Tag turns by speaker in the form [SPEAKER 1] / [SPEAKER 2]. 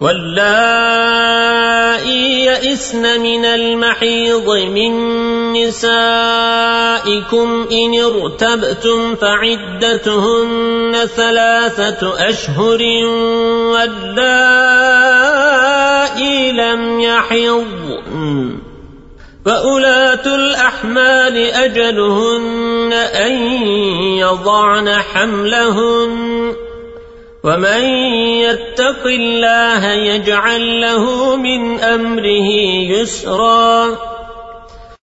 [SPEAKER 1] واللائي يئسن من المحيض من نسائكم إن ارتبتم فعدتهن ثلاثة أشهر واللائي لم يحضن فأولاة الأحمال أجلهن أن يضعن حملهن ومن يتق الله يجعل له من أمره يسرا